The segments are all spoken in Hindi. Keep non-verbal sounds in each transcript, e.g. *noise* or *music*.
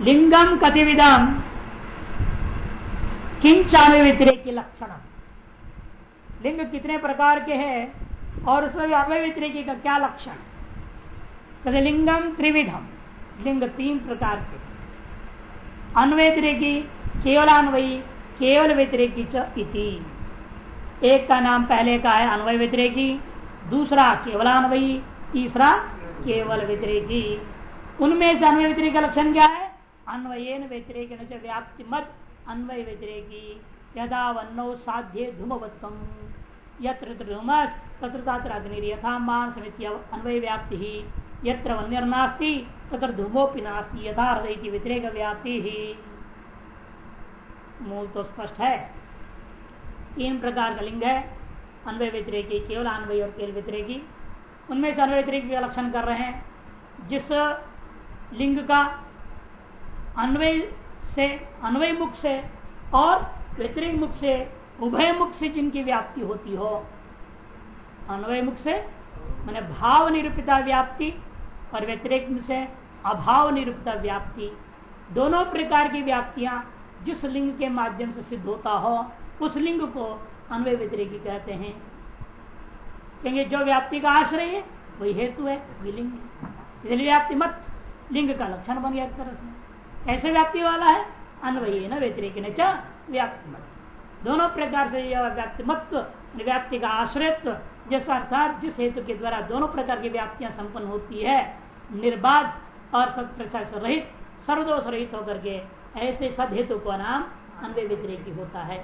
लिंगम कतिविदम किंचावे व्यतिरेक लक्षण लिंग कितने प्रकार के हैं और उसमें भी अवय का क्या लक्षण? कहते लिंगम त्रिविधम। लिंग तीन प्रकार के। अन्वयतिरेकी केवलान्वयी केवल व्यतिरेकी इति। एक का नाम पहले का है अन्वय व्यतिरेकी दूसरा केवलान्वयी, तीसरा केवल व्यतिरेकी उनमें से अन्वय व्यतिरेक का लक्षण क्या है? अन्वयन व्यतिरेक व्याप्ति मत अन्वय व्यतिरेकी। यदा वन्नो साध्य धूमवत्तम यत्र तत्र अग्नि यथा मान समिति अन्वय व्याप्ति। ही यत्र वन्यर्नास्ति तत्र धूमोपि नास्ति। यथा हृदय व्यतिरेक व्याप्ति। ही मूल तो स्पष्ट है। तीन प्रकार का लिंग है। अन्वय व्यतिरेकी, केवल अन्वय और केवल व्यतिरेकी। उनमें से अन्वय व्यतिरेक का लक्षण कर रहे हैं। जिस लिंग का अन्वय से, अन्वय मुख से और व्यतिरिक मुख से, उभय मुख से जिनकी व्याप्ति होती हो। अन्वय मुख से मैंने भाव निरूपिता व्याप्ति और व्यतिरिक से अभाव निरूपिता व्याप्ति। दोनों प्रकार की व्याप्तियाँ जिस लिंग के माध्यम से सिद्ध होता हो, उस लिंग को अन्वय व्यतिरिकी कहते हैं। क्योंकि जो व्याप्ति का आश्रय है, वही हेतु है, वही लिंग है। इसलिए व्याप्ति मत, लिंग का लक्षण बन गया एक तरह से। कैसे व्याप्ति वाला है। अन्वय न व्यतिरिक व्याप्ति मत दोनों प्रकार से यह व्याप्ति मत्व व्याप्ति का आश्रयत्व, जैसा अर्थात जिस हेतु के द्वारा दोनों प्रकार की व्याप्तियाँ संपन्न होती है, निर्बाध और सत्प्रचार से रहित, सर्वदोष रहित होकर के, ऐसे सद हेतु का नाम अन्वय व्यतिरेकी होता है।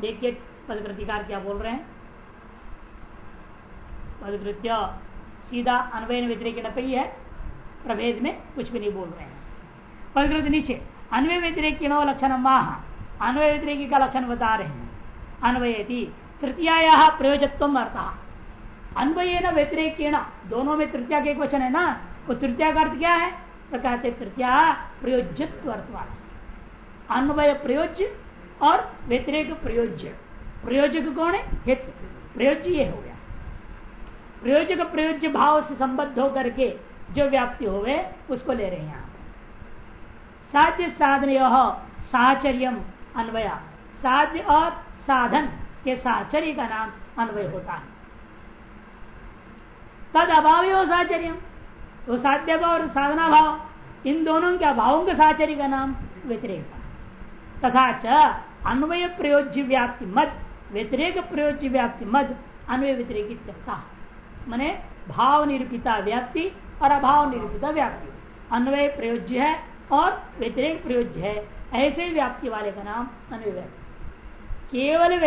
देखिए पद प्रतिकार क्या बोल रहे हैं? पदकृत्य सीधा अन्वय व्यतिरेक न है, प्रभेद में कुछ भी नहीं बोल रहे हैं। पदकृत नीचे अन्वय व्यतिरेक लक्षण माह अन्वय व्यतिरेकी का लक्षण बता रहे हैं। अन्वय तृतीया प्रयोजत्व अर्थ। अन्वय न दोनों में तृतीया के क्वेश्चन है ना? वो तृतीया का अर्थ क्या है? तो कहते तृतीया प्रयोज्यत्व अर्थ अन्वय प्रयोज्य और व्यतिरेक प्रयोज्य। प्रयोजक कौन है? हित। प्रयोज्य ये हो गया। प्रयोजक प्रयोज्य भाव से संबद्ध होकर के जो व्याप्ति हो गए उसको ले रहे हैं यहाँ साध्य साधन साचर्यम अन्वया। साध्य और साधन के साचर्य का नाम अन्वय होता है। तद अभाव हो तो साध्य भाव और साधना भाव, इन दोनों के अभावों के साचर्य का नाम व्यतिरेक। तथा च अन्वय प्रयोज्य व्याप्ति मत व्यतिरेक प्रयोज्य व्याप्ति मत अन्वय व्यतिरेक मने भाव निरूपिता व्याप्ति और अभाव निरूपिता व्याप्ति। अन्वय प्रयोज्य है और व्यतिरेक प्रयोज्य है। ऐसे व्याप्ति वाले का नाम अनुव्याप्ति केवल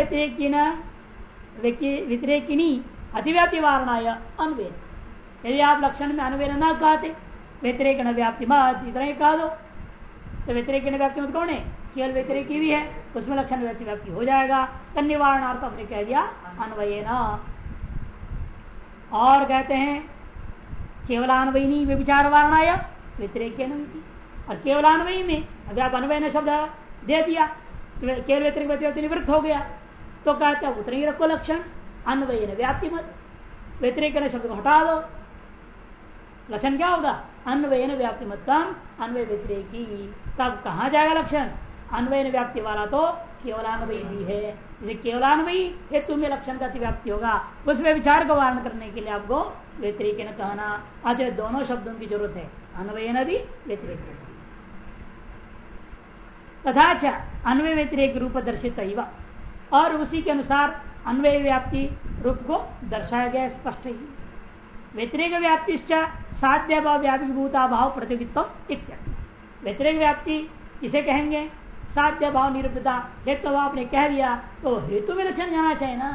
व्यतिरेकिनी अतिव्याप्ति वारणा अनवेद यदि आप लक्षण में अनवेद न कहते व्यतिरेक व्याप्ति मत, इतना ही कह दो। तो व्यतिरेक व्याप्ति मत कौन है? केवल व्यतिरेक भी है, उसमें लक्षण व्यक्ति व्याप्ति हो जाएगा। तो निवारणार्थ अपने कह दिया अन्वय और कहते हैं केवल अन्वयनी व्यविचार वारणा व्यतिरेक और केवल केवलान्वयी में। अगर आप अन्वय ने शब्द दे दिया तो केवल व्यतिरिक निवृत्त हो गया तो कहते हैं, उतने ही रखो लक्षण, अन्वय ने व्याप्ति मत। व्यतिरिक शब्द को हटा दो। लक्षण क्या होगा? अन्वय न व्याप्ति मत कम, अन्वय व्यतिरेकी। तब कहा जाएगा लक्षण? अन्वय व्याप्ति वाला तो केवलान्वयी भी है जैसे केवलान्वयी हेतु में लक्षण का व्याप्ति होगा, उसमें विचार का वारण करने के लिए आपको व्यतिरिक कहना। अतः दोनों शब्दों की ज़रूरत है। अन्वय नदी व्यतिरिक तथा अन्वय व्यतिरेक रूप दर्शित और उसी के अनुसार अन्वय व्याप्ति रूप को दर्शाया गया स्पष्ट ही। व्यतिरेक व्याप्ति साध्य भाव व्यापक भूता भाव प्रतियोगित्व इत्यादि व्यतिरेक व्याप्ति किसे कहेंगे? साध्य भाव निरूपता हेतु भाव ने कह दिया तो हेतु में लक्षण जाना चाहिए ना।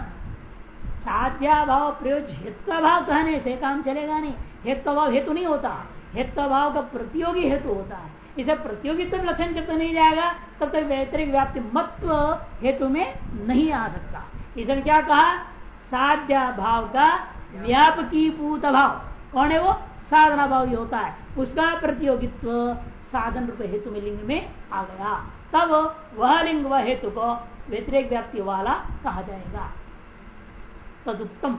साध्या भाव प्रयोज हेतु भाव कहने से काम चलेगा नहीं। हेतु भाव हेतु नहीं होता। हेतु भाव का प्रतियोगी हेतु होता है। इसे प्रतियोगित्व लक्षण जब तक नहीं जाएगा, तब तक व्यतिरिक व्याप्ति मत्व हेतु में नहीं आ सकता। इसने क्या कहा? साध्या भाव का व्यापकी पूत भाव कौन है वो? साधना भाव ही होता है। उसका प्रतियोगित्व साधन रूप हेतु में लिंग में आ गया। तब वह लिंग व हेतु को व्यतिरिक व्याप्ति वाला कहा जाएगा। तदुत्तम।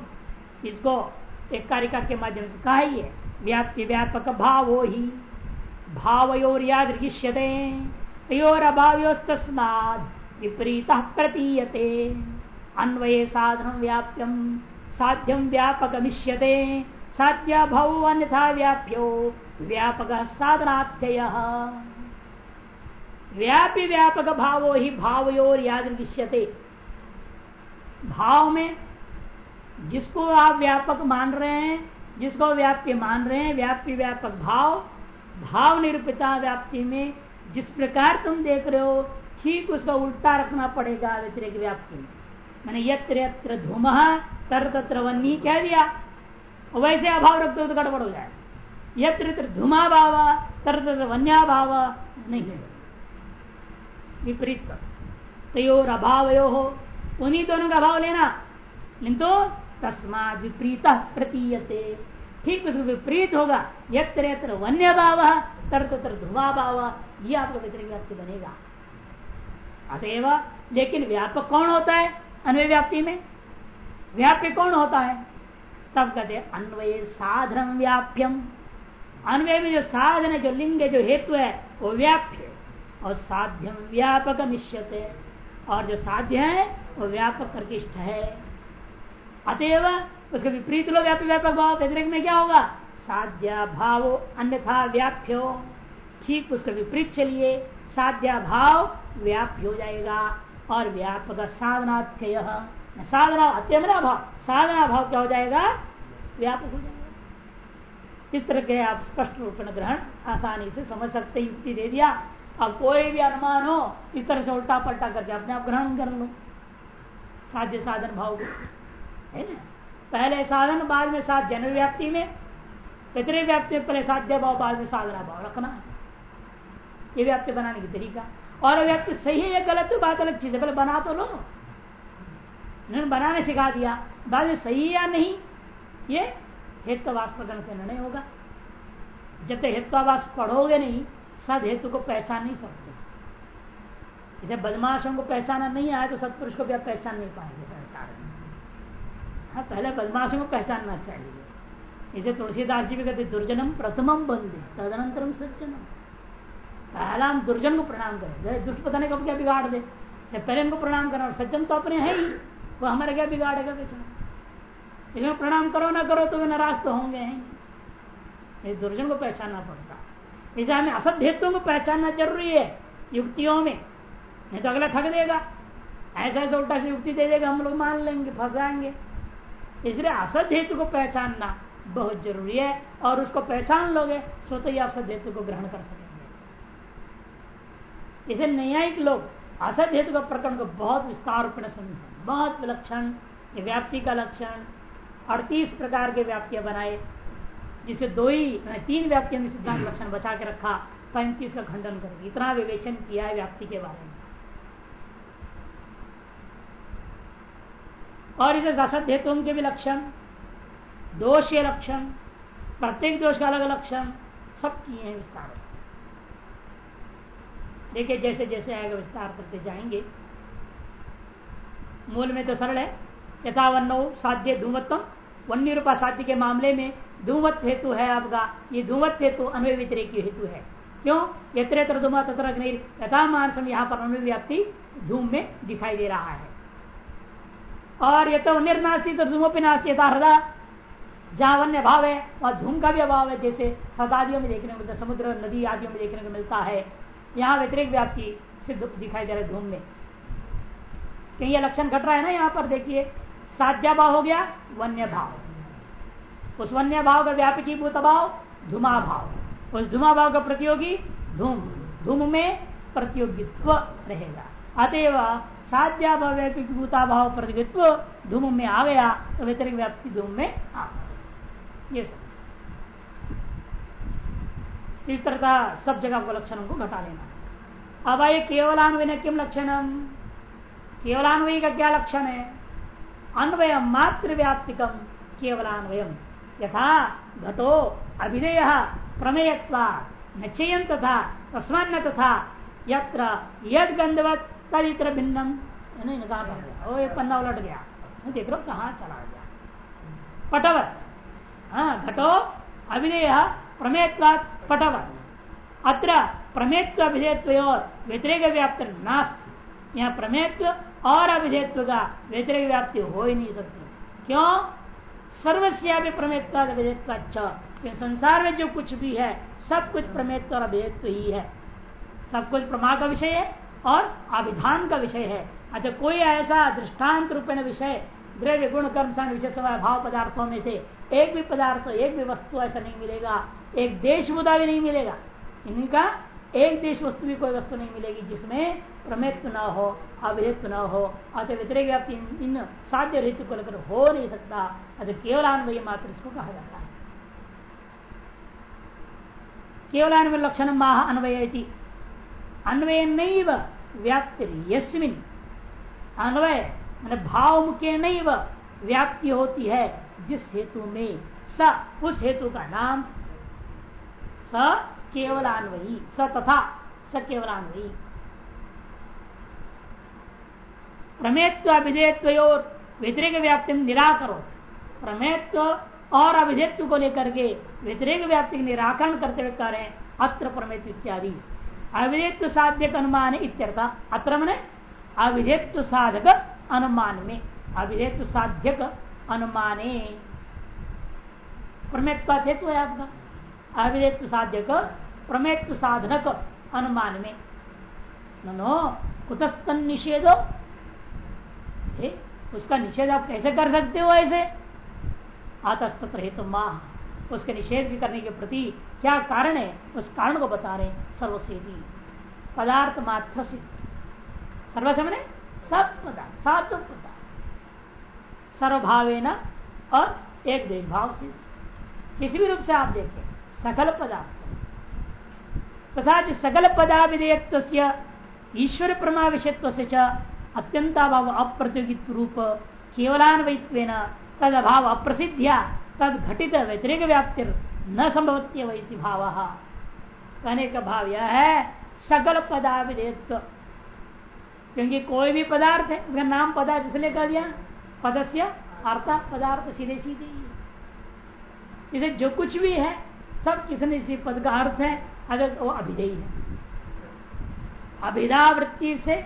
इसको एक कारिका के माध्यम से कहा ही है। व्याप्ति व्यापक भाव ही। भावयोर्यादृश्यते तयोरभाव्योस्तस्माद विपरीत प्रतीयते। अन्वये साधन व्याप्यम साध्यम व्यापक मिश्यते साध्य भाव अन्यथा व्याप्यो व्यापक साधनाथ्यय व्यापी व्यापक भावो ही भावयोर याद भाव में जिसको आप व्यापक मान रहे हैं, जिसको व्याप्य मान रहे हैं व्याप्य व्यापक भाव भाव निरूपिता व्याप्ति में जिस प्रकार तुम देख रहे हो, ठीक उसका उल्टा रखना पड़ेगा व्यतिरिक व्याप्ति में। मैंने यत्र यत्र धूम, तर तत्र वन्नी कह दिया। वैसे अभाव रखते हो तो गड़बड़ हो जाए यत्र यत्र धुमा भाव, तर तत्र वन्या भाव नहीं है। विपरीत तयोर अभाव यो हो उन्हीं दोनों का अभाव लेना। किंतु तस्मा विपरीत प्रतीयते। ठीक उसको विपरीत होगा। यत्र यत्र वन्य भाव तर तत्र धुमा भाव ये आपका व्यतिरिक व्याप्ति बनेगा। अतएव, लेकिन व्यापक कौन होता है अन्वय व्याप्ति में? व्याप्य कौन होता है? तब कहते अन्वय साधन व्याप्यम। अन्वय में जो साधन, जो लिंग, जो हेतु है, वो व्याप्य। और साध्यम व्यापक मिश्यते और जो साध्य है, वो व्यापक इष्ट है। अतएव उसके विपरीत लो व्यापक व्यापक भाव व्यतिरिक में क्या होगा? साध्या भाव अन्यथा व्याप्यो। ठीक उसके विपरीत चलिए साध्या भाव व्याप्य हो जाएगा और व्यापक साधनाथ्य साधना अत्यमना भाव साधना भाव क्या हो जाएगा? व्यापक हो जाएगा। इस तरह के आप स्पष्ट रूप में ग्रहण आसानी से समझ सकते युक्ति दे दिया। अब कोई भी अनुमान हो, इस तरह से उल्टा पलटा करके अपने आप ग्रहण कर लो। साध्य साधन भाव है ना? पहले साधन, बाद में साध जन व्याप्ति में। व्यतिरिक व्याप्ति में पहले साध्य भाव बाद में साधना, भाव रखना। है ये व्याप्ति बनाने की तरीका। और व्यक्ति सही है या गलत तो बात अलग चीज़ है। पहले बना तो लो। उन्होंने बनाने सिखा दिया। बाद में सही या नहीं, ये हेत्वास प्रकरण से निर्णय होगा। जब तक हेत्वावास पढ़ोगे नहीं सद हेतु को पहचान नहीं सकते। इसे बदमाशों को पहचाना नहीं आया तो सत्पुरुष को भी आप पहचान नहीं पाएँगे। में हाँ पहले बदमाशों को पहचानना चाहिए। इसे तुलसीदास जी भी कहते दुर्जनम प्रथमम बंदे, तदनंतरम सज्जनम। पहला हम दुर्जन को प्रणाम करें। दुष्ट पता नहीं कब क्या बिगाड़ दे। पहले हमको प्रणाम और सज्जन तो अपने है ही, वो हमारे क्या बिगाड़ेगा बेचारा इसमें प्रणाम करो ना करो तो वे नाराज़ तो होंगे हैं। दुर्जन को पहचानना पड़ता। इसे हमें असभ्य हेतुओं को पहचानना ज़रूरी है, युक्तियों में। नहीं तो अगला थक देगा। ऐसा ऐसा उल्टा से युक्ति दे देगा, हम लोग मान लेंगे, फंसाएँगे। इसलिए असद हेतु को पहचानना बहुत ज़रूरी है, और उसको पहचान लोगे, स्वतः ही आप सद हेतु को ग्रहण कर सकेंगे। इसे न्यायिक लोग असद हेतु का प्रकरण को बहुत विस्तार रूप में बहुत विलक्षण व्याप्ति का लक्षण, अड़तीस प्रकार के व्याप्तियाँ बनाए, जिसे दो ही तीन व्याप्तियों में सिद्धांत लक्षण बचा के रखा, पैंतीस का खंडन कर इतना विवेचन किया है व्याप्ति के बारे में। और इसे असद हेतु के भी लक्षण। दोष लक्षण, प्रत्येक दोष का अलग लक्षण, सब किए हैं विस्तार देखिए जैसे जैसे आएगा विस्तार करते जाएँगे। मूल में तो सरल है। यथा वन्नो साध्य धूमत्व। वन्य रूपा साध्य के मामले में धूमत हेतु है आपका। ये धूमत हेतु अन्वय व्यतिरेक हेतु है। क्यों? यत्र धूम यथा मानसम यहाँ पर अन्वय व्याप्ति धूम में दिखाई दे रहा है। और ये तो निर्नास्ती तो धूमों पर नास्ती यथा हृदय। जहाँ वन्य भाव है वहाँ धूम का भी अभाव है, जैसे हदादियों में देखने को मिलता समुद्र नदी आदियों में देखने को मिलता है। यहाँ व्यतिरिक व्याप्ति सिद्ध दिखाई दे रहा है धूम में। कहीं यह लक्षण घट रहा है ना यहाँ पर, देखिए साध्या भाव हो गया वन्य भाव उस वन्य भाव का व्यापकी भूत भाव धुमा भाव उस धुमा भाव का प्रतियोगी धूम। धूम में प्रतियोगित्व रहेगा। अतएव साध्या भाव भूता भाव धूम में आ गया तो व्यतिरिक व्याप्ति धूम में आ ये सब। इस तरह का सब जगह को लक्षणों को घटा लेना। अब आइए केवलान्वय किम लक्षणम केवलान्वयी का क्या लक्षण है? अन्वय मात्र व्याप्तिकम केवलान्वयम यथा घटो अभिधेय प्रमेयत्वा नचयन तथा तस्मान तथा यद गंधवत तद इतर भिन्नम नहीं पन्ना उलट गया। देख लो कहा चला गया। पटवत। हाँ घटो, अभिधेय, प्रमेयत्वा, पटवत। अत्र प्रमेत्व अभिधेयत्व व्यतिरेक व्याप्त नास्त। यहाँ प्रमेत्व और अभिधेयत्व का व्यतिरेक व्याप्ति हो ही नहीं सकती। क्यों? सर्वस्या भी प्रमेत्व अभिधेयत्व संसार में जो कुछ भी है, सब कुछ प्रमेत्व और अभिधेयत्व ही है। सब कुछ प्रमा का विषय है। और अभिधान का विषय है। अच्छा कोई ऐसा दृष्टांत रूपेण विषय, द्रव्य गुण, कर्म समय भाव पदार्थों में से एक भी पदार्थ, एक भी वस्तु ऐसा नहीं मिलेगा, एक देश मुदा भी नहीं मिलेगा। इनका एक देश वस्तु भी कोई वस्तु नहीं मिलेगी जिसमें प्रमेत्व न हो, अभिहित न हो। अतः व्यतिरिक व्याप्ति इन साध्य ऋतु को लेकर हो नहीं सकता। अतः केवल अन्वय मात्र इसको कहा जाता है। केवल अन्वय लक्षण माह अन्वय अन्वय नहीं व्याप्ति यस्मिन। अन्वय, मैंने भाव मुख्य नहीं व्याप्ति होती है, जिस हेतु में, स, उस हेतु का नाम स केवलान्वयी, स तथा स केवलान्वयी। प्रमेत्व अभिधेयत्व और व्यतिरिक व्याप्ति निराकरो प्रमेत्व और अभिधेयत्व को लेकर के व्यतिरिक व्याप्ति निराकरण करते हुए कह रहे हैं, अत्र प्रमेत्व इत्यादि। अविधेत्व साध्यक अनुमान इत्यर्थ। अत्र मैंने अविधेत्व साधक अनुमान में अविधेत्व साध्यक अनुमाने। प्रमेत्व हेतु है आपका अविधेत्व साध्यक प्रमेत्व साधनक अनुमान में नो कुतस्तन निषेधो। उसका निषेध आप कैसे कर सकते हो ऐसे? आतस्तत्र हेतु माह। उसके निषेध भी करने के प्रति क्या कारण है? उस कारण को बता रहे सर्वसेदी पदार्थ मात्र सिद्ध सर्वसमने सब पदार्थ, साधु पदार्थ। सर्वभावे न और एक देश भाव सिद्ध किसी भी रूप से आप देखें, सकल पदार्थ। तथा जो सकल पदाविधेयत्व ईश्वर प्रमा विषयत्व से अत्यंताभाव अप्रतियोगित रूप केवलान्वित्व तद अभाव अप्रसिद्धिया तद घटित व्यतिरिक व्याप्ति न संभवत्य वैति भाव। कहने का भाव यह है, सकल पदाविधेयत्व क्योंकि कोई भी पदार्थ है, उसका नाम पदार्थ इसलिए कह दिया, पदस्य अर्थ पदार्थ सीधे सीधे इसे जो कुछ भी है, सब किसने इसी पद का अर्थ है, अगर वो अभिधेय है। अभिधावृत्ति से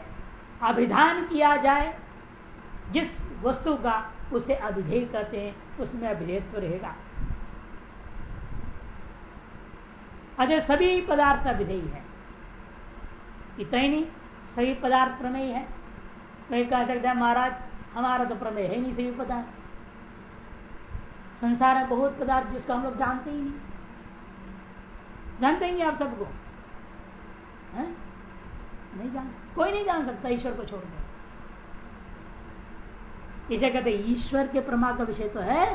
अभिधान किया जाए, जिस वस्तु का उसे अभिधेय कहते हैं, उसमें अभिधेयत्व रहेगा। अजय सभी पदार्थ का विधेयी है। इतना ही नहीं, सभी पदार्थ प्रमेय है। मैं कह सकता है, महाराज, हमारा तो प्रमेय है नहीं सभी पदार्थ। संसार में बहुत पदार्थ जिसको हम लोग जानते ही नहीं। जानते ही आप सबको? नहीं जान, कोई नहीं जान सकता ईश्वर को छोड़कर इसे कहते ईश्वर के प्रमा का विषय तो है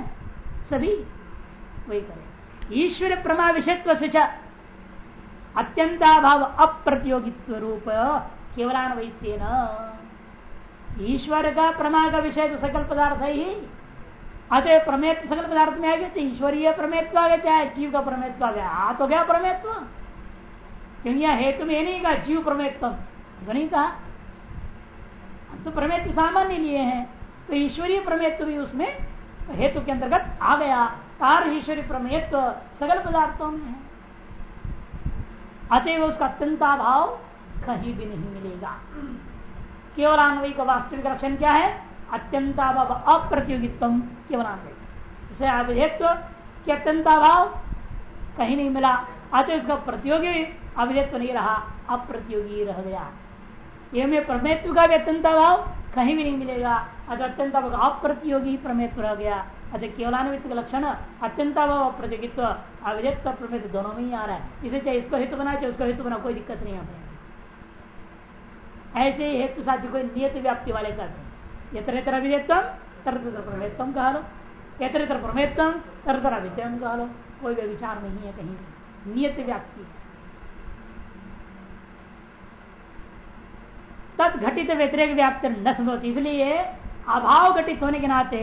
सभी। वही करे। ईश्वर प्रमा विषयत्व से अत्यंताभाव अप्रतियोगित्व रूप केवलान्वयित्य ईश्वर का प्रमा का विषय तो सकल पदार्थ है ही अतः प्रमेत्व सकल पदार्थ में आ गया चाहे ईश्वरीय प्रमेत्व आ गया चाहे जीव का प्रमेत्व आ गया आ तो क्या प्रमेत्व? क्योंकि यह हेतु में नहीं कहा, जीव प्रमेत्व तो नहीं तो प्रमेत्व सामान्य लिए हैं। तो ईश्वरीय प्रमेत्व भी उसमें हेतु के अंतर्गत आ गया। तार ईश्वरीय प्रमेत्व सकल पदार्थों में है। अतएव उसका अत्यंताभाव कहीं भी नहीं मिलेगा। केवल अन्वयी का वास्तविक लक्षण क्या है? अत्यंताभाव अप्रतियोगित्व केवल अन्वयी इसे अभिधेत्व के अत्यंताभाव कहीं नहीं मिला। अतः उसका प्रतियोगी अभिधेत्व नहीं रहा, अप्रतियोगी रह गया। ये में प्रमेत्व का भी अत्यंताभाव कहीं भी नहीं मिलेगा। अतः अत्यंत अप्रतियोगी प्रमेत्व रह गया। अतः केवलान्वित का लक्षण अत्यंताभाव प्रतियोगित्व अविधत्व प्रमेत दोनों में ही आ रहा है। इसे चाहे इसको हेतु बना चाहे उसको हेतु बना, कोई दिक्कत नहीं है ऐसे ही हेतु साथी कोई नियत व्याप्ति वाले करते हैं। यत्र यत्र अभिधेत्व तरह तरह प्रमेत्व कह लो। यत्र यत्र प्रमेत्व तरह तरह अभिधेयम कह लो। कोई भी विचार नहीं है कहीं नियत व्याप्ति। तद घटित व्यतिरेक व्याप्ति न संभव इसलिए अभाव घटित होने के नाते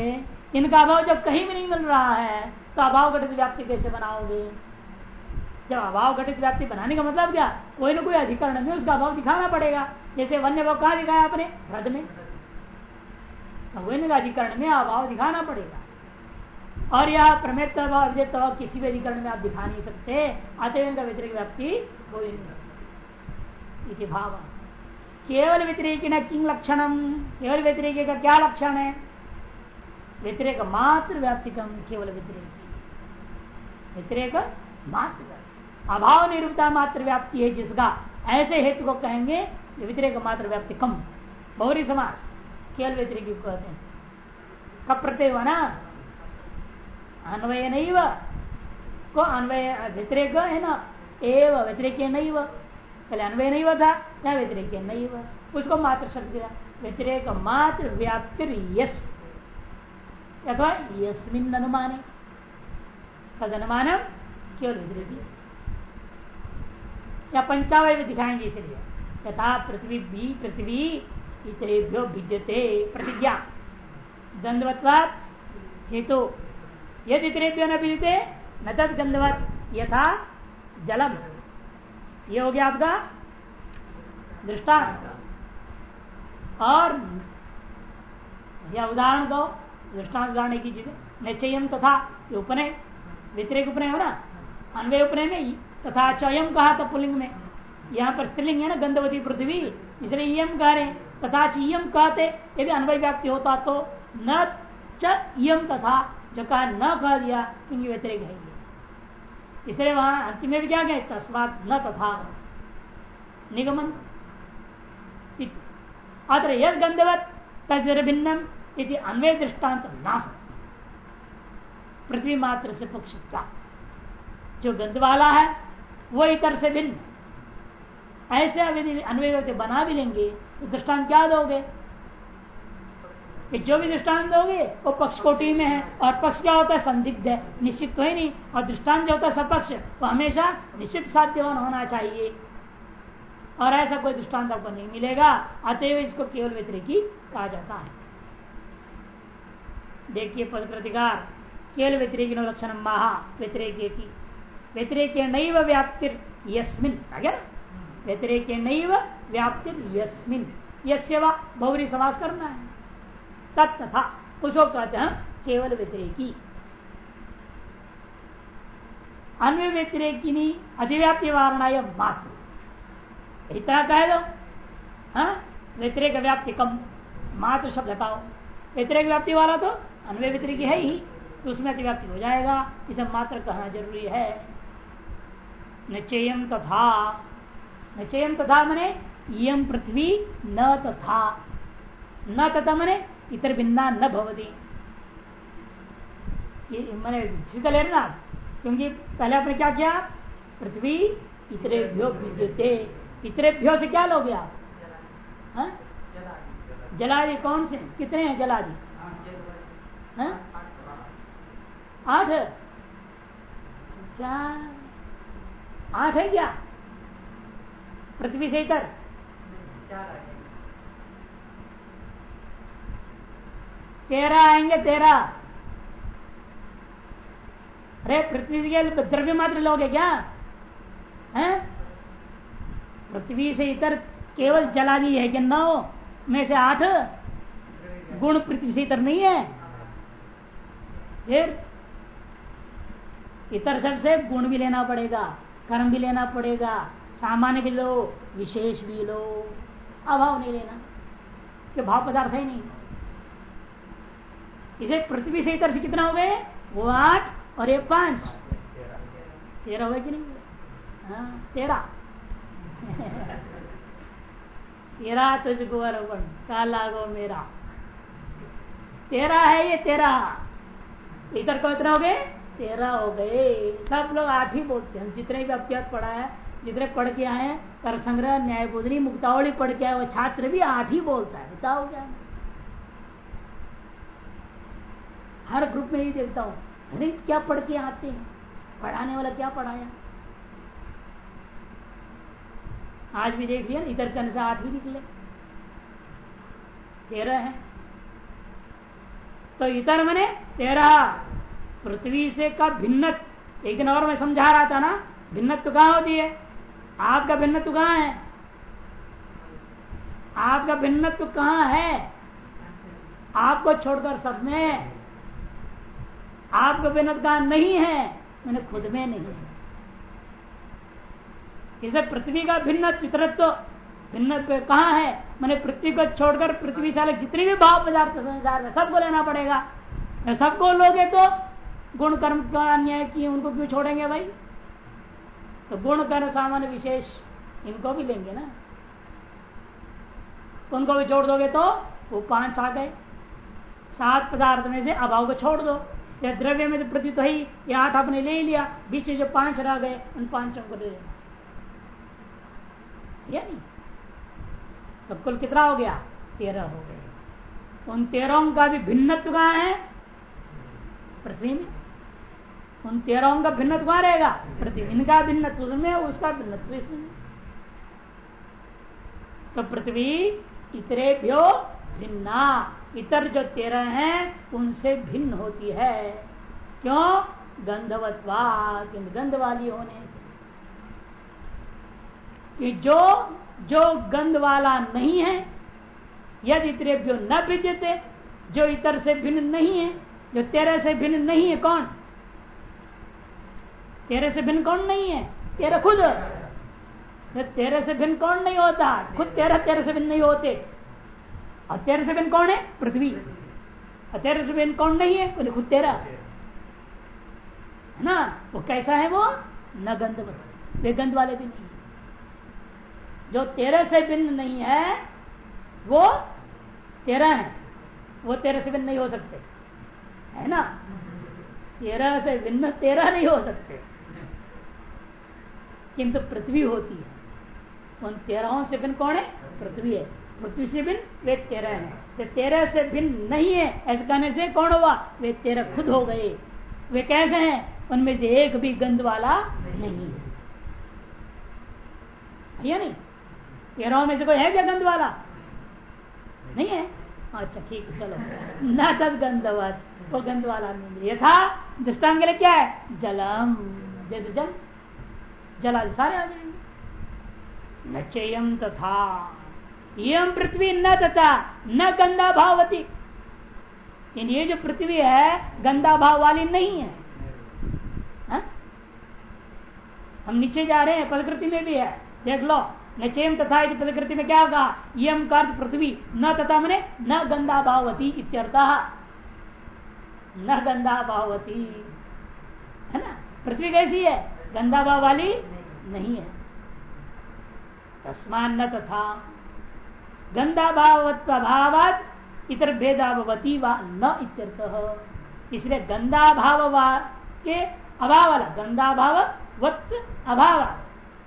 इनका अभाव जब कहीं भी नहीं मिल रहा है तो अभाव घटित व्याप्ति कैसे बनाओगे? जब अभाव घटित व्याप्ति बनाने का मतलब क्या? कोई ना कोई अधिकरण में उसका अभाव दिखाना पड़ेगा। जैसे वन्य भाव कहा दिखाया आपने रथ में तो अधिकरण में अभाव दिखाना पड़ेगा। और यह प्रमेत किसी भी अधिकरण में आप दिखा नहीं सकते। अतः इनका व्यतिरिक व्याप्ति हो ही नहीं भाव। केवल व्यतिरिक न किंग केवल व्यतिरिक का क्या लक्षण है? व्यतिरेक मात्र व्याप्ति कम केवल व्यतिरेक। व्यतिरेक मात्र अभाव निरूपता मात्र व्याप्ति है जिसका ऐसे हेतु को कहेंगे व्यतिरेक मात्र व्याप्ति कम बहुरी समास, केवल व्यतिरिक कहते हैं। कब प्रत्यय हुआ ना अन्वय नहीं व को अन्वय, व्यतिरेक है ना? एव व्यतिरेक नहीं व पहले अन्वय नहीं हुआ था या व्यतिरेक नहीं हुआ उसको मात्र शब्द दिया। व्यतिरेक मात्र व्याप्ति यश अथवा यस्मिन अनुमाने। तद अनुमान या पंचावय में दिखाएँगे इसलिए यथा पृथ्वी भी पृथ्वी इतरेभ्यो भिद्यते प्रतिज्ञा। हेतु। यदि इतरेभ्यो न भिद्यते, न तद यथा जलम। ये हो गया आपका? दृष्टांत और या उदाहरण दो। दृष्टांत उदाहरण की चीज़ें निश्चयम तथा उपनय व्यतिरिक उपनय हो ना? अन्वय उपनय में तथा चयम कहा था पुलिंग में। यहाँ पर स्त्रीलिंग है ना, गंधवती पृथ्वी। इसलिए यम कह रहे तथा यम कहते यदि अन्वय व्याप्ति होता तो न चम तथा जो कहा न कह दिया क्योंकि व्यतिरिक है इसलिए वहाँ अंतिम में भी क्या गए तस्वात न तथा निगमन। अत्र यद गंधवत तजर भिन्नम यदि अन्वय दृष्टांत ना पृथ्वी मात्र से पक्ष प्राप्त जो गंध वाला है, वो इतर से भिन्न ऐसे यदि अन्वय बना भी लेंगे तो दृष्टांत क्या दोगे? कि जो भी दृष्टांत दोगे, वो पक्ष कोटि में है। और पक्ष क्या होता है? संदिग्ध है। निश्चित तो ही नहीं। और दृष्टांत जो होता है, सपक्ष वो हमेशा निश्चित साध्यवान होना चाहिए। और ऐसा कोई दृष्टांत आपको नहीं मिलेगा। अतएव इसको केवल व्यतिरिकी कहा जाता है। देखिए पद प्रतिकार। केवल व्यतिरिक लक्षण महा व्यतिरेक व्यतिरेक नैव व्याप्तिर यस्मिन व्यतिरेक नैव व्याप्तिर यस्मिन। यस्य बहुरी समास करना है। तत्था उसको कहते हैं केवल व्यतिरेकी। अन्य व्यतिरेकिनी अधिव्याप्ति वारणा मात्र इतना कह दो हाँ? व्यतिरेक व्याप्ति कम मात्र शब्द हटाओ। व्यतिरेक व्याप्ति वाला तो अन्वय व्यतिरिक है ही तो उसमें अतिव्याप्ति हो जाएगा। इसे मात्र कहना ज़रूरी है। निश्चय तथा। निश्चय तथा मने यम पृथ्वी न तथा। न तथा मने इतर भिन्ना न भवती। मैंने सीधा ले ना क्योंकि पहले आपने क्या किया? पृथ्वी इतरेभ्यो विद्युते। इतरेभ्यो से क्या लोगे आप? हाँ? जलादि कौन से? कितने हैं जलादि? हाँ? आठ क्या आठ है क्या? पृथ्वी से इतर तेरह आएँगे, तेरह। अरे पृथ्वी के द्रव्य मात्र लोगे क्या? हैं? पृथ्वी से इतर केवल जलादि है कि नौ? में से आठ? गुण पृथ्वी से इतर नहीं है। फिर इतर सबसे गुण भी लेना पड़ेगा, कर्म भी लेना पड़ेगा, सामान्य भी लो, विशेष भी लो। अभाव नहीं लेना कि भाव पदार्थ है नहीं। इसे पृथ्वी से इतर से कितना हो गए? वो आठ और ये पाँच। तेरह हो गए कि नहीं? हाँ तेरह। *laughs* तेरा तुझको अर्पण काला गो मेरा। तेरा है ये तेरा इधर को इतना हो गए? तेरह हो गए। सब लोग आठ ही बोलते हैं। जितने भी अभ्यास पढ़ा है, जितने पढ़ के आए कर संग्रह, न्याय बुधनी, मुक्तावली पढ़ के आए, वो छात्र भी आठ ही बोलता है। बताओ क्या? हर ग्रुप में ही देखता हूँ। अरे, क्या पढ़ के आते हैं? पढ़ाने वाला क्या पढ़ाया? आज भी देख लिया, इधर के अनुसार आठ ही निकले। तेरह है। तो इतर मैंने तेरह पृथ्वी से का भिन्न एक दिन और मैं समझा रहा था ना भिन्नत तो कहाँ होती है? आपका भिन्नत्व कहाँ है? आपका भिन्नत्व कहाँ है? आपको छोड़कर सब में। आपका भिन्नता नहीं है, मैंने खुद में नहीं है। इसे पृथ्वी का भिन्न पितृत्व भिन्न कहा है? मैंने पृथ्वी को छोड़कर पृथ्वी से अलग जितने भी भाव पदार्थ संसार में सबको लेना पड़ेगा। सबको लोगे तो गुण कर्म का अन्याय किए, उनको क्यों छोड़ेंगे भाई? तो गुण कर्म सामान्य विशेष इनको भी लेंगे ना। उनको भी छोड़ दोगे तो वो पाँच आ गए। सात पदार्थ में से अभाव को छोड़ दो। या द्रव्य में तो प्रति तो ही, ये आठ आपने ले लिया, बीच में जो पाँच रह गए, उन पाँचों को ले लेना तो कुल कितना हो गया? तेरह हो गए उन तेरहों का भी भिन्नत्व कहा है? पृथ्वी में। उन तेरहों का भिन्नत्व कहा रहेगा? पृथ्वी। इनका भिन्नत्व उसमें, उसका भिन्नत्व इसमें। तो पृथ्वी इतरे भ्यो भिन्ना। इतर जो तेरह हैं, उनसे भिन्न होती है। क्यों? गंधवत्वा गंध वाली होने से जो जो गंध वाला नहीं है, यदि इतरेभ्यो न भिद्यते जो इतर से भिन्न नहीं है, जो तेरे से भिन्न नहीं है, कौन? तेरे से भिन्न कौन नहीं है? तेरा खुद। तेरे से भिन्न कौन नहीं होता? खुद तेरा तेरे से भिन्न नहीं होते। और तेरह से भिन्न कौन है? पृथ्वी। और तेरह से भिन्न कौन नहीं है? बोले खुद तेरा। है ना? वो कैसा है वो? न गंध वे गंध वाले भी नहीं जो तेरह से भिन्न नहीं है, वो तेरह है। वो तेरह से भिन्न नहीं हो सकते। है ना? तेरह से भिन्न तेरह नहीं हो सकते। किंतु पृथ्वी होती है। उन तेरहों से भिन्न कौन है? पृथ्वी है। पृथ्वी से भिन्न वे तेरह है। तेरह से भिन्न नहीं है। ऐसे कहने से कौन हुआ वे तेरह खुद हो गए। वे कैसे हैं? उनमें से एक भी गंध वाला नहीं है या नहीं? तेरह में से कोई है क्या गंध वाला? नहीं है? अच्छा ठीक, चलो। न तद गंधवत वो गंध वाला नहीं यथा दृष्टांग क्या है? जलम। जैसे जल। जला सारे आ जाएँगे। न चेयम तथा। यम पृथ्वी न तथा, न गंदा भावती ये जो पृथ्वी है गंदा भाव वाली नहीं है। हा? हम नीचे जा रहे हैं, प्रकृति में भी है। देख लो। नचेम तथा प्रकृति में क्या होगा? यम कार्य पृथ्वी, न तथा मैंने न गंदा भावती इत्यर्थ। न गंदा भावती। है ना? पृथ्वी कैसी है? गंदा भाव वाली नहीं है। तस्मान न तथा। गंदा भावत्व भावात इतर भेदावती व न इत्यर्थ। इसलिए गंदा भाव के अभाव वाला गंदा भाव वत्व अभाव।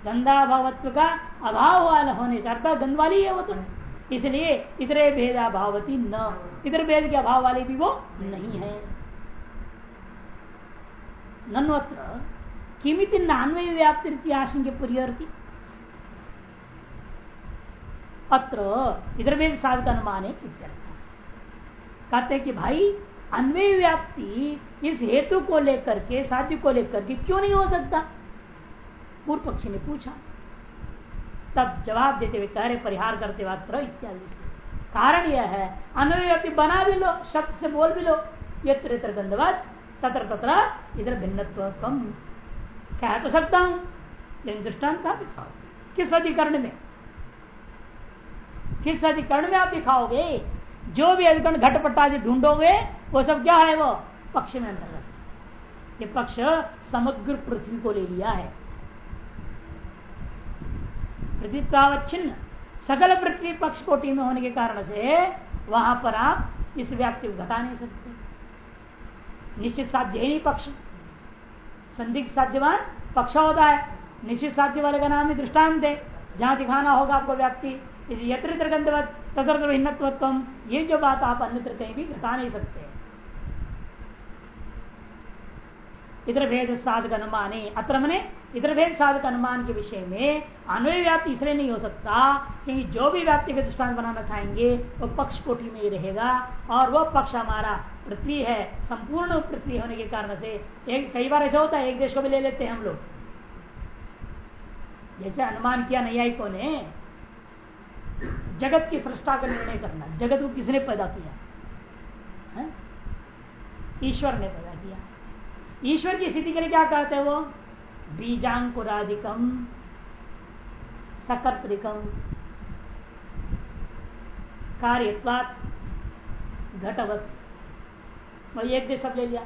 गंदा भावत्व का अभाव वाला होने से अर्थात गंद वाली है वो तो। इसलिए इतरे भेदा भावती न इतर भेद के अभाव वाली भी वो नहीं है। नन्वत्र, किमित नान्वय व्याप्ति आशंक परिहरती। अत्र इधर भेद साधक अनुमान है कहते कि भाई अन्वय व्याप्ति इस हेतु को लेकर के, साध्य को लेकर के क्यों नहीं हो सकता? पूर्व पक्षी ने पूछा, तब जवाब देते हुए कह रहे, परिहार करते अत्र इत्यादि से। कारण यह है अनुव्यक्ति बना भी लो, शब्द से बोल भी लो। यत्र गंधवत तत्र तत्र इधर भिन्नत्व कम कह तो सकता हूँ, लेकिन दृष्टांत था दिखाओ। किस अधिकरण में? किस अधिकरण में आप दिखाओगे? जो भी अधिकरण घटपट्टा से ढूंढोगे, वो सब क्या है वो? पक्ष में अंतर्गत। ये पक्ष समग्र पृथ्वी को ले लिया है। पृथ्वीतावच्छिन्न सकल पृथ्वी पक्ष कोटि में होने के कारण से वहाँ पर आप इस व्याप्ति को घटा नहीं सकते। निश्चित साध्य ही नहीं पक्ष। संदिग्ध साध्यवान पक्ष होता है। निश्चित साध्य वाले का नाम ही दृष्टांत है। जहाँ दिखाना होगा आपको व्याप्ति यत्र ये जो बात आप अन्यत्र कहीं भी घटा नहीं सकते। इधर भेद साधक अनुमान अत्र मने इधर भेद साधक अनुमान के विषय में अन्वय व्याप्ति इसलिए नहीं हो सकता क्योंकि जो भी व्याप्ति के दृष्टांत बनाना चाहेंगे, वो पक्ष कोटि में ही रहेगा और वो पक्ष हमारा पृथ्वी है, संपूर्ण पृथ्वी होने के कारण से। एक, कई बार ऐसा होता है, एक देश को भी ले लेते हैं हम लोग। जैसे अनुमान किया न्यायिकों ने जगत की सृष्टा का निर्णय करना, जगत को किसने पैदा किया? ईश्वर ने पैदा किया। ईश्वर की स्थिति के लिए क्या कहते हैं वो? बीजांकुराधिकम सकर्तिकम। कार्यत्वात घटवत। वही एक सब ले लिया।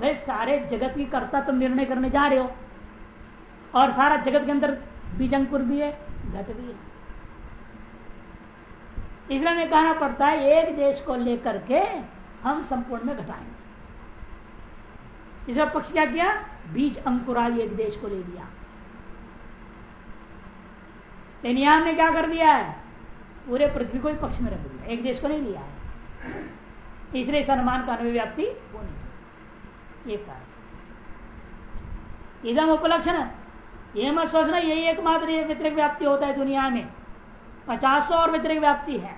भाई, सारे जगत की कर्ता तुम निर्णय करने जा रहे हो। और सारा जगत के अंदर बीजंकुर भी है, घट भी है। इसलिए कहना पड़ता है, एक देश को लेकर के हम संपूर्ण में घटाएँगे। इसका पक्ष क्या किया? बीज अंकुरादि एक देश को ले लिया। नियाम ने क्या कर दिया है? पूरे पृथ्वी को ही पक्ष में रख दिया। एक देश को नहीं लिया है। इस अनुमान का अनुभव्याप्ति होनी ये कारण इदम उपलक्षण ये मत सोचना, यही एकमात्र व्यतिरिक व्याप्ति होता है दुनिया में। पचासों और व्यतिरिक व्याप्ति है।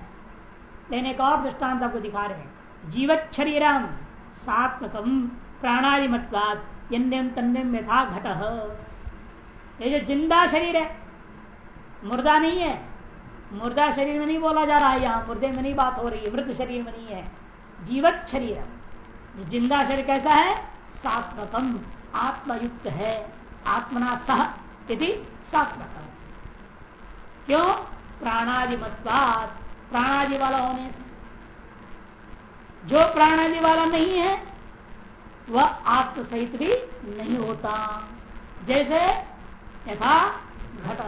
लेने का और दृष्टांत आपको दिखा रहे हैं। जीवत शरीरम सात्मकम प्राणादि मतवाद तन्यम यथा घट। ये जो ज़िंदा शरीर है, मुर्दा नहीं है। मुर्दा शरीर में नहीं बोला जा रहा है यहाँ, मुर्दे में नहीं बात हो रही है मृत शरीर में नहीं है। जीवत शरीर ज़िंदा शरीर कैसा है? सात्मकम आत्मयुक्त है। आत्मना सह यदि सात्मकम क्यों? प्राणादि मतवाद प्राणादि वाला होने से। जो प्राणादि वाला नहीं है वह आत्म सहित भी नहीं होता। जैसे यथा घट।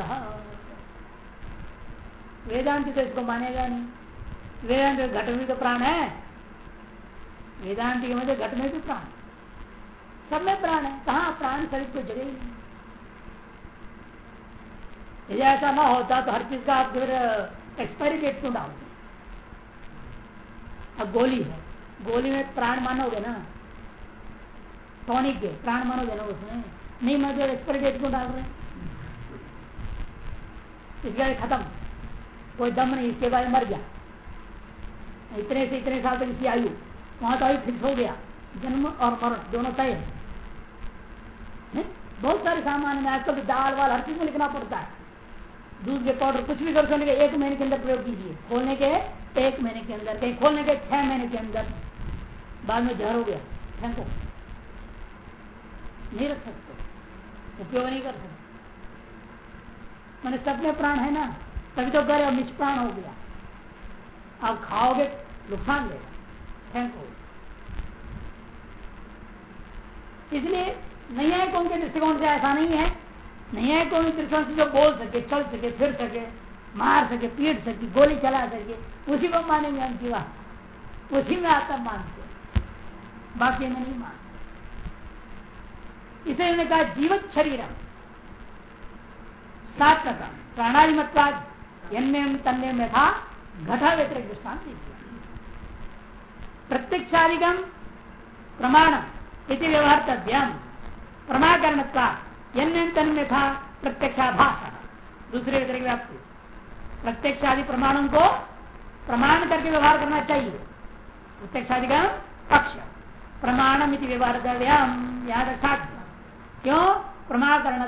वेदांत तो इसको मानेगा नहीं। वेदांत घट में तो प्राण है। वेदांत के मध्य घट में भी प्राण। सब में प्राण है। कहा प्राण शरीर को जगह यदि ऐसा ना होता तो हर चीज़ का आप फिर एक्सपायरी डेट क्यों डालते अब गोली है। गोली में प्राण मानोगे ना? टॉनिक के प्राण मानोगे ना उसमें नहीं मैं एक्सपायरी डेट क्यों डाल रहे इसका खत्म कोई दम नहीं इसके बाद मर गया इतने से इतने साल तक इसकी आयु वहाँ तो आयु फिक्स हो गया जन्म और मरण दोनों तय है बहुत सारे सामान में आजकल तो दाल वाल हर चीज़ में लिखना पड़ता है दूध के पाउडर कुछ भी कर के एक महीने के अंदर प्रयोग कीजिए खोलने के एक महीने के अंदर कहीं खोलने के छह महीने के अंदर बाद में जहर हो गया फेंको नहीं रख सकते। उपयोग नहीं कर सकते। मैंने सब में प्राण है ना, तभी तो करे निष्प्राण हो गया। आप खाओगे, नुकसान देगा फेंको इसलिए नहीं है कौन के दृष्टिकोण से ऐसा नहीं है। नहीं है कौन दृष्टिकोण से जो बोल सके, चल सके, फिर सके, मार सके, पीट सके, गोली चला सके, उसी को मानेंगे हम जीवा। उसी में आता मानते बाकी में नहीं मानते। इसे उन्होंने कहा जीवित शरीर सात का प्राणादि मतवाद तन्य में था घटा व्यतिरिक दृष्टान प्रत्यक्षादिगम प्रमाण इति व्यवहार तद्यम प्रमाकरण यन्यम तन्य था प्रत्यक्षाभास। दूसरे व्यतिरिक व्याप्ति प्रत्यक्षादि प्रमाणों को प्रमाण करके व्यवहार करना चाहिए। प्रत्यक्षादिगम पक्ष। प्रमाणम व्यवहार द्रव्यम क्यों? प्रमाकरण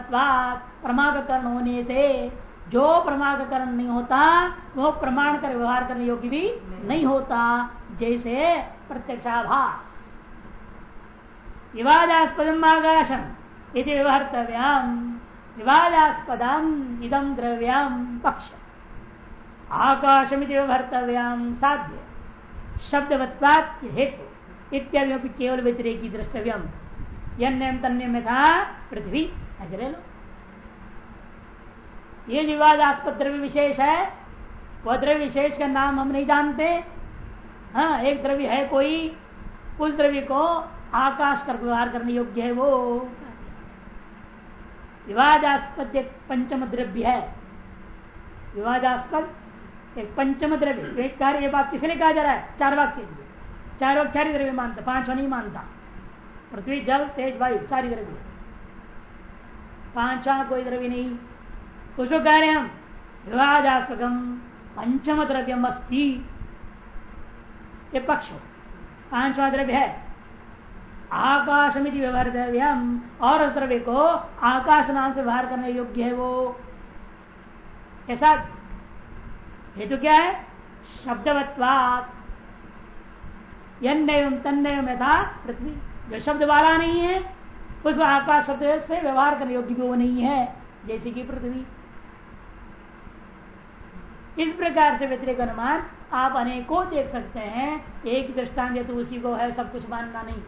प्रमाकरण होने से जो प्रमाणकरण नहीं होता वो प्रमाण कर व्यवहार करने योग्य भी नहीं। नहीं होता। जैसे प्रत्यक्षाभास। विवादास्पदम आकाशम यदि व्यवहार्तव्याम विवादास्पदम इदम द्रव्यम पक्ष। आकाशम व्यवहार्तव्याम साध्य। शब्दवत्वात हेतु। इत्यादि केवल व्यतिरेकी द्रष्टव्यम। में था पृथ्वी। ऐसे ले ये विवादास्पद द्रव्य विशेष है वह द्रव्य विशेष का नाम हम नहीं जानते। हाँ एक द्रव्य है कोई, उस द्रव्य को आकाश कर व्यवहार करने योग्य है वो। विवादास्पद एक पंचम द्रव्य है। विवादास्पद एक पंचम द्रव्य। एक कार्य बात किसने कहा जा रहा है? चार वाक्य। चार वाक्य, चार द्रव्य मानता, पांचवा नहीं मानता। पृथ्वी जल, तेज वायु, सारी द्रव्य। पांचवा कोई द्रव्य नहीं। उसको कह रहे हम विवादास्पदम पंचम द्रव्यम अस्ती। ये पक्ष पांचवा द्रव्य है। आकाशमिति व्यवहार द्रव्यम और उस द्रव्य को आकाश नाम से व्यवहार करने योग्य है वो। ऐसा हेतु क्या है? शब्दवत्वात। यम तन्नय था पृथ्वी। जो शब्द वाला नहीं है उसको आकाश शब्द से व्यवहार करने योग्य भी वो नहीं है, जैसे कि पृथ्वी। इस प्रकार से व्यतिरिक अनुमान आप अनेकों देख सकते हैं, एक दृष्टांत तो उसी को है, सब कुछ मानना नहीं।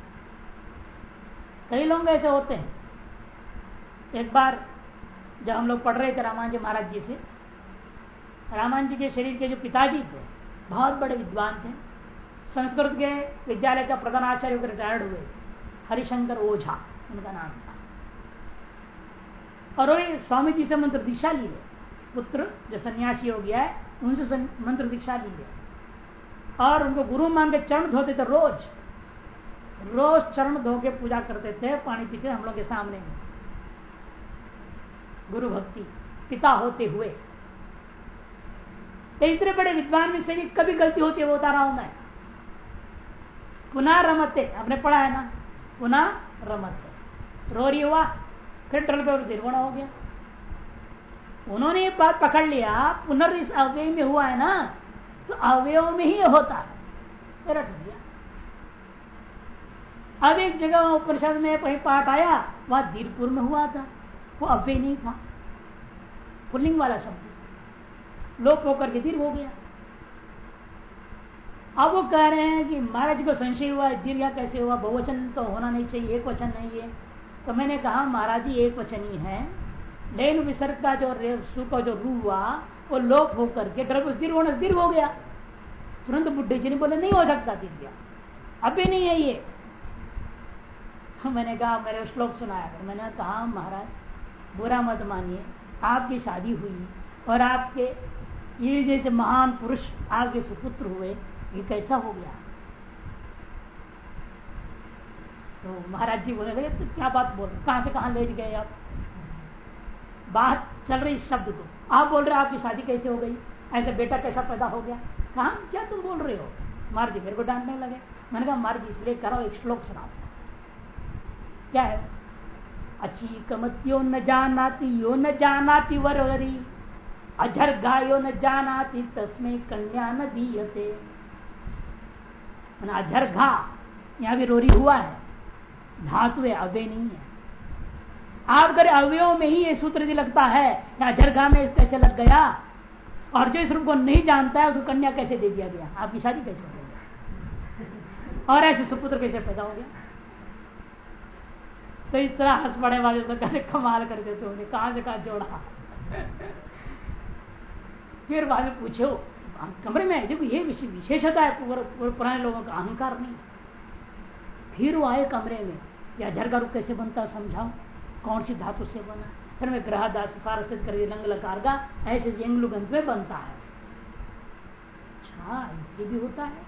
कई लोग ऐसे होते हैं। एक बार जब हम लोग पढ़ रहे थे रामान जी महाराज जी से रामान जी के शरीर के जो पिताजी थे, बहुत बड़े विद्वान थे। संस्कृत के विद्यालय का प्रधान आचार्य रिटायर्ड हुए हरिशंकर ओझा, उनका नाम था। और स्वामी जी से मंत्र दीक्षा लिए पुत्र जो सन्यासी हो गया है, उनसे मंत्र दीक्षा लिए और उनको गुरु मान के चरण धोते थे रोज। रोज चरण धो के पूजा करते थे, पानी पीते हम लोग के सामने। गुरु भक्ति, पिता होते हुए। इतने बड़े विद्वान में से भी कभी गलती होती है, वो बता रहा हूँ मैं। पुनः रमते, आपने पढ़ा है ना? पुनः रमते रोरी हुआ फिर ड्रल पे निर्गुण हो गया। उन्होंने बात पकड़ लिया पुनर् इस अवय में हुआ है ना तो अवयव में ही होता है। रट दिया अब एक जगह उपनिषद में कहीं पाठ आया, वहाँ धीरपुर में हुआ था। वो अव्यय नहीं था। पुलिंग वाला शब्द। लोप होकर के दीर्घ हो गया। अब वो कह रहे हैं कि महाराज को संशय हुआ, दीर्घ कैसे हुआ, बहुवचन तो होना नहीं चाहिए, एक वचन नहीं है। तो मैंने कहा, महाराज जी, एक वचन ही है। लेन विसर्ग का जो सु का जो रू हुआ, वो लोप होकर के द्रव्य दीर्घ होने दीर्घ हो गया। तुरंत बुढ़े जी ने बोले, नहीं हो सकता दीर्घ। अभी नहीं है ये। तो मैंने कहा मेरे श्लोक सुनाया मैंने कहा, महाराज, बुरा मत मानिए। आपकी शादी हुई और आपके ये जैसे महान पुरुष आपके सुपुत्र हुए। ये कैसा हो गया? तो महाराज जी बोले तो क्या बात बोल रहे कहाँ से कहाँ ले गए आप? बात चल रही इस शब्द को। आप बोल रहे आपकी शादी कैसे हो गई? ऐसे बेटा कैसा पैदा हो गया? कहा, क्या तुम बोल रहे हो? मार जी मेरे को डांटने लगे। मैंने कहा मार जी, इसलिए करो, एक श्लोक सुनाओ। क्या है? अची कमत्यो न जानाती, यो न जानाती वरवरी अजर गायो न जानाती, तस्में कन्या न दीयते। अजर घा। यहाँ भी रोरी हुआ है। धातु है नहीं है। आप अगर अवयव में ही ये सूत्र भी लगता है, या में कैसे लग गया, और जो इस रूप को नहीं जानता है, उसको कन्या कैसे दे दिया गया? आपकी शादी कैसे हो गई? और ऐसे सुपुत्र कैसे पैदा हो गया? तो इस तरह हंस पड़े वाले तो कहते, कमाल कर देते होंगे कहाँ से कहा जोड़ा। फिर वाले पूछो कमरे में देखो, ये विशेषता है पुराने लोगों का अहंकार नहीं। फिर वो आए कमरे में, या झरगा रूप कैसे बनता समझाओ कौन सी धातु से बना? फिर मैं ग्रह दास सारा सिद्ध कर लंग लकार का, ऐसे यंगलुगंत में बनता है। अच्छा इससे भी होता है।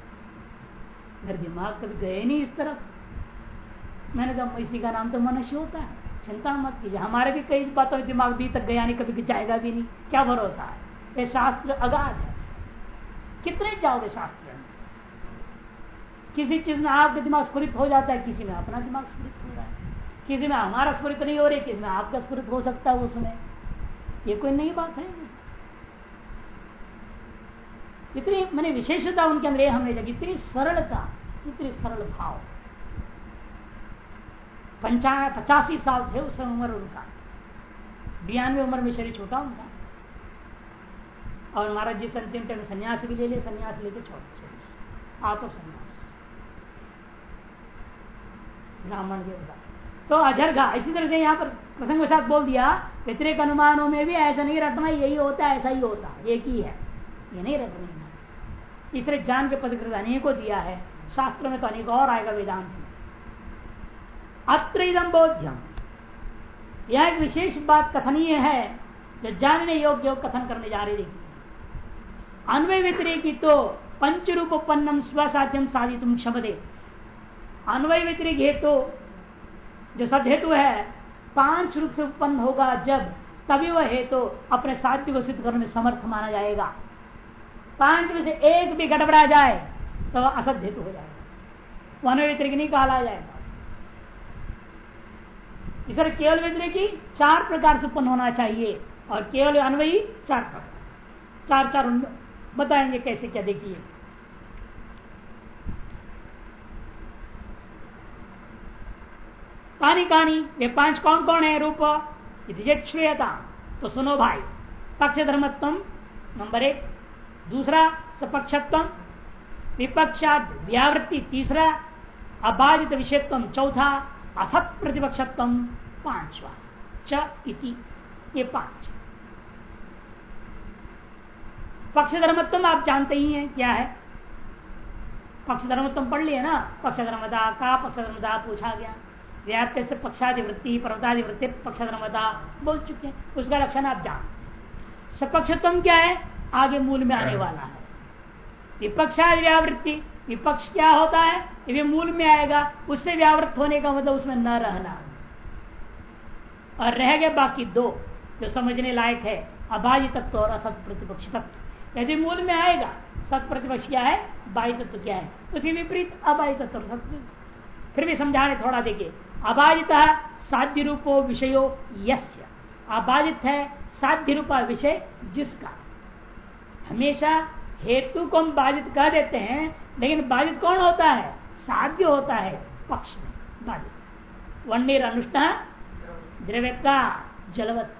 मेरे दिमाग कभी गए नहीं इस तरफ़। मैंने कहा, इसी का नाम तो मनुष्य होता है। चिंता मत कीजिए, हमारे भी कई बातों में दिमाग भी तक गया नहीं, कभी जाएगा भी नहीं। क्या भरोसा है? ये शास्त्र अगाध है। कितने जाओगे शास्त्र किसी चीज़ में आपका दिमाग स्फुरित हो जाता है, किसी में अपना दिमाग स्फुरित हो रहा है। किसी में हमारा स्फुरित नहीं हो रही, किसी में आपका स्फुरित हो सकता है उसमें। ये कोई नई बात है? इतनी, मैंने विशेषता उनके अंदर हमने जब इतनी सरलता, इतनी सरल भाव। पंचा, पचासी साल थे उस समय उम्र उनका। बयानवे उम्र में शरीर छोटा उनका। और महाराज जी अंतिम टाइम संन्यास भी ले ले संन्यास लेके छोड़ आप तो संन्यास। ब्राह्मण के तो अजरघा इसी तरह से यहाँ पर प्रसंग के साथ बोल दिया व्यतिरिक अनुमानों में भी ऐसा नहीं रटना, यही होता है, ऐसा ही होता है, एक ही है। ये नहीं रटना इसलिए जान के पद अनेकों दिया है, शास्त्र में तो अनेक और आएगा वेदांत में। अत्र बोध्यम यह एक विशेष बात कथनीय है, जो जानने योग्य कथन करने जा रही देखिए अन्वय व्यतिरेकी तो पंच रूप उपन्नम स्वसाध्यम साधि तुम क्षमदे अन्वय व्यतिरिक हेतु जो सद हेतु है, पाँच रूप से उत्पन्न होगा जब तभी वह हेतु अपने साध्य को सिद्ध करने में समर्थ माना जाएगा। पाँच में से एक भी गड़बड़ा जाए तो वह असद हेतु हो जाएगा। अन्वय व्यतिरिक नहीं कहा जाएगा। इस केवल व्यतिरिक चार प्रकार से उत्पन्न होना चाहिए, और केवल अन्वयी चार प्रकार। चार चार बताएँगे कैसे क्या देखिए। कानी कानी वे पाँच कौन कौन है रूप? श्वेता तो सुनो भाई पक्ष धर्मत्व नंबर एक। दूसरा सपक्षत्व विपक्षाद व्यावृत्ति। तीसरा, अबाधित विषयत्व चौथा असत प्रतिपक्षत्व पांचवा, च इति। ये पाँच। पक्ष धर्मत्व आप जानते ही हैं क्या है? पक्ष धर्मत्व पढ़ लिया ना? पक्ष धर्मता का पक्ष धर्मता पूछा गया। व्याप्त से पक्षाधिवृत्ति पर्वताधिवृत्ति पक्ष धर्मता बोल चुके हैं। उसका लक्षण आप जान। सपक्षत्व क्या है? आगे मूल में आने वाला है। विपक्षादि व्यावृत्ति। विपक्ष क्या होता है? ये मूल में आएगा। उससे व्यावृत्त होने का मतलब उसमें न रहना। और रह गए बाकी दो जो समझने लायक है। अबाजी तत्व और असत प्रतिपक्ष तत्व यदि मूल में आएगा, सत प्रतिपक्ष क्या है? बाई तत्व क्या है? उसके विपरीत अबाई तत्व फिर भी समझाने थोड़ा देखिए। अबाधित साध्य रूपो विषयो यस्य। अबाधित है साध्य रूपा विषय जिसका। हमेशा हेतु को हम बाधित कह देते हैं, लेकिन बाधित कौन होता है? साध्य होता है पक्ष में बाधित। वन्य अनुष्ठा द्रव्य का जलवत।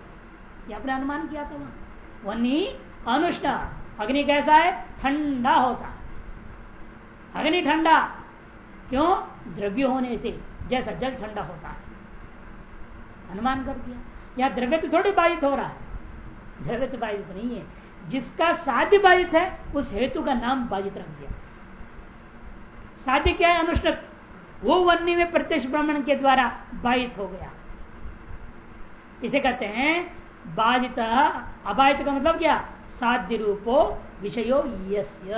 ये आपने अनुमान किया था वहाँ। वन्नी अनुष्ठा। अग्नि कैसा है? ठंडा होता। अग्नि ठंडा। क्यों? द्रव्य होने से, जैसा जल ठंडा होता है। अनुमान कर दिया। यह द्रव्य तो थोड़ी बाधित हो रहा है। द्रव्य तो बाधित नहीं है। जिसका साध्य बाधित है, उस हेतु का नाम बाधित रख दिया। साध्य क्या है अनुष्ठक वो वन्य में प्रत्यक्ष ब्राह्मण के द्वारा बाधित हो गया। इसे कहते हैं बाधित। अबाधित का मतलब क्या? साध्य रूपो विषयो यस्य।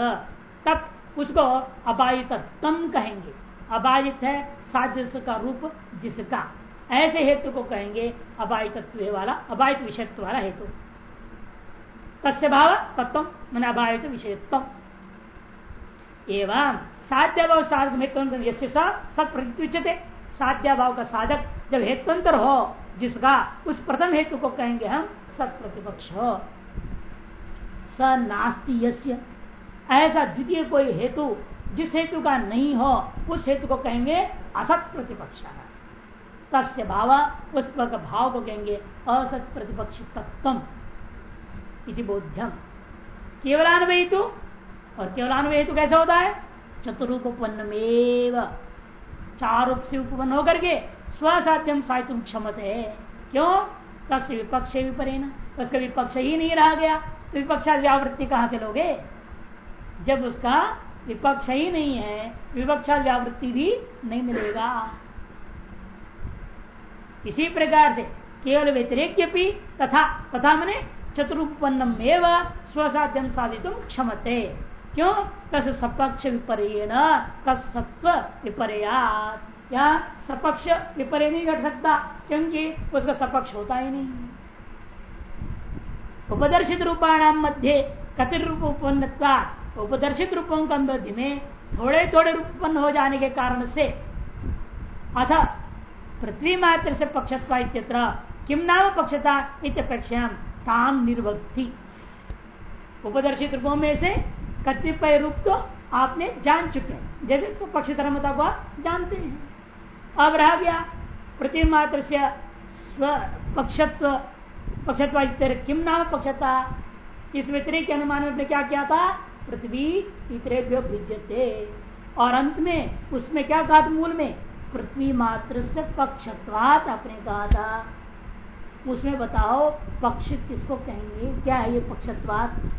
तब उसको अबाधित तम कहेंगे। अबाधित है साध्य का रूप जिसका। ऐसे हेतु को कहेंगे अबाधित वाला, अबाधित विषयत्व वाला हेतु। तस्य भाव तत्व मैंने अभावित विषयत्व एवं साध्य भाव साधक सत प्रतिचते साध्य भाव का साधक जब हेतुअंतर हो, जिसका उस प्रथम हेतु को कहेंगे हम सत प्रतिपक्ष। स नास्ती यस्य। ऐसा द्वितीय कोई हेतु, जिस हेतु का नहीं हो, उस हेतु को कहेंगे असत प्रतिपक्ष। तस्य भाव, उस भाव को कहेंगे असत प्रतिपक्ष तत्व इति बोध्यम। केवलान्वय तो और केवलान्वय हेतु कैसे होता है? चतुरूप उपन्नमेव चार रूप से उपन्न होकर के स्वसाध्यम साहित्य क्षमत। है क्यों? तस् विपक्ष विपरे न उसका विपक्ष ही नहीं रहा गया। तो विपक्ष व्यावृत्ति कहाँ से लोगे? जब उसका विपक्ष ही नहीं है, विपक्ष व्यावृत्ति भी नहीं मिलेगा। इसी प्रकार से केवल व्यतिरिक्त तथा तथा मैंने चतुरुपन्नम एवं स्वसाध्यम साधित क्षमते। क्यों? तस सपक्ष विपर्य तत्सत्व विपर्यात। या सपक्ष विपर्य नहीं घट सकता, क्योंकि उसका सपक्ष होता ही नहीं। उपदर्शित रूपाणाम मध्य कतिर रूप उपन्न उपदर्शित रूपों का मध्य में थोड़े थोड़े रूप उत्पन्न हो जाने के कारण से। अथ, पृथ्वी मात्र से पक्षत्वा किम नाम पक्षता इत्यपेक्षा ताम निर्भक्ति। उपदर्शित रूपों में से कतिपय रूप तो आपने जान चुके हैं। जैसे तो पक्ष धर्मता को आप जानते हैं। अब रह गया प्रतिमात्र से पक्षत्व पक्षत्व किम नाम पक्षता? इस व्यतिरिक्त अनुमान में क्या किया था? पृथ्वी भिजते और अंत में, उसमें क्या कहा मूल में? पृथ्वी मात्र से पक्षत्वात आपने कहा था। उसमें बताओ, पक्ष किसको कहेंगे? क्या है ये पक्षत्वाद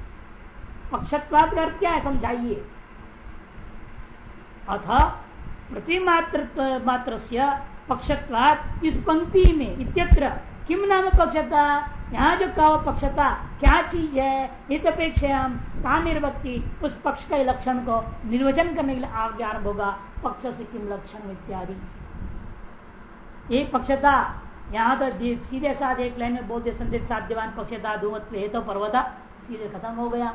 पक्षत्वाद का अर्थ क्या है समझाइए। अथ प्रतिमात्र मात्र पक्षत्वाद इस पंक्ति में इत्यत्र किम नाम पक्षता? यहाँ जो कहो पक्षता, क्या चीज़ है? हम कहा निर्वक्ति उस पक्ष के लक्षण को निर्वचन करने के लिए आरंभ होगा पक्ष से किम लक्षण इत्यादि। एक पक्षता, यहाँ तो सीधे साथ एक लाइन में बोलते संदिग्ध साध्यवान पक्षता धूमत हेतु, पर्वता, सीधे खत्म हो गया।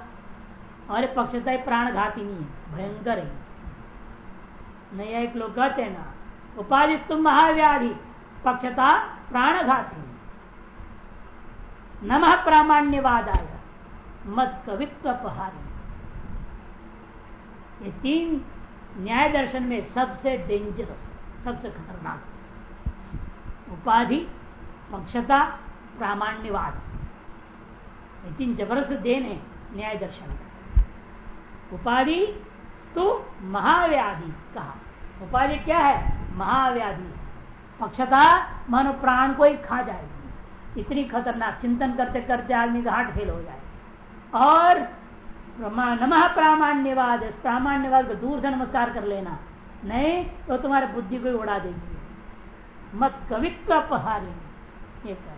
और पक्षता प्राण घाती नहीं है, भयंकर है। नहीं एक लोग कहते ना उपाधि तुम महाव्याधि, पक्षता प्राण घाती नम प्रामाण्यवाद आया मत कवित्व पहाड़ी ये तीन न्याय दर्शन में सबसे डेंजरस सबसे खतरनाक उपाधि, पक्षता, प्रामाण्यवाद। ये तीन ज़बरदस्त देन है न्याय दर्शन उपाधि तो महाव्याधि कहा। उपाधि क्या है? महाव्याधि। पक्षता, मानो, प्राण को ही खा जाएगी। इतनी खतरनाक चिंतन करते करते आदमी का हार्ट फेल हो जाए। और नम प्रामाण्यवाद, इस प्रामाण्यवाद को दूर से नमस्कार कर लेना। नहीं तो तुम्हारे बुद्धि को उड़ा देंगे। मत कवित्व अपहारे। ये कर।